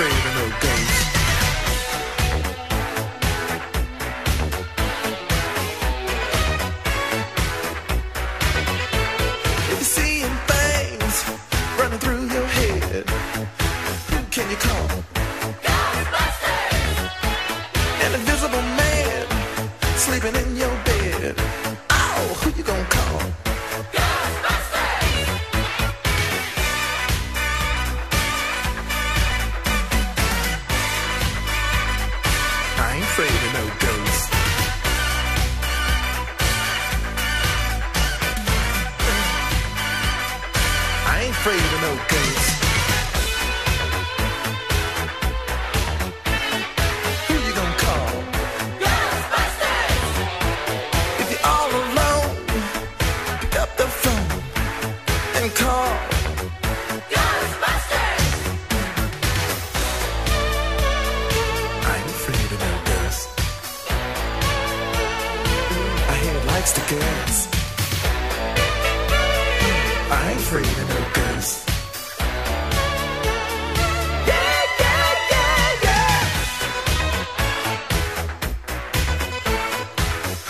afraid of no ghosts. If you're seeing things running through your head, who can you call? Ghostbusters! An invisible man sleeping in your bed. Afraid of no. Who you gonna call? Ghostbusters! If you're all alone, pick up the phone and call. I ain't afraid of no ghosts. I hear it likes to gas. I ain't afraid of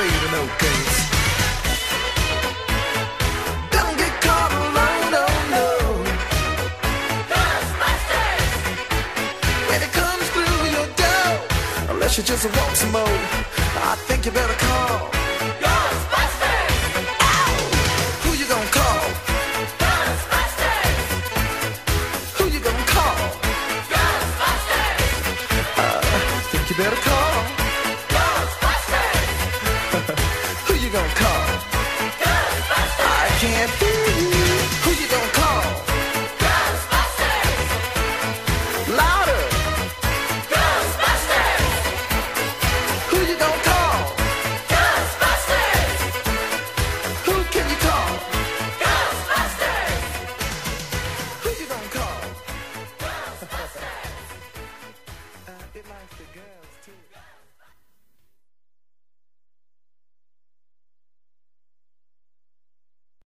afraid of no ghosts. Don't get caught alone, oh no. When it comes through your door, unless you just want some more, I think you better call. Ghostbusters. Who you gonna call? Ghostbusters! Who you gonna call? Ghostbusters. I think you better call. Who you gonna call? Ghostbusters! Louder! Ghostbusters! Who you gonna call? Ghostbusters! Who can you call? Ghostbusters! Who you gonna call? Ghostbusters! it girls too.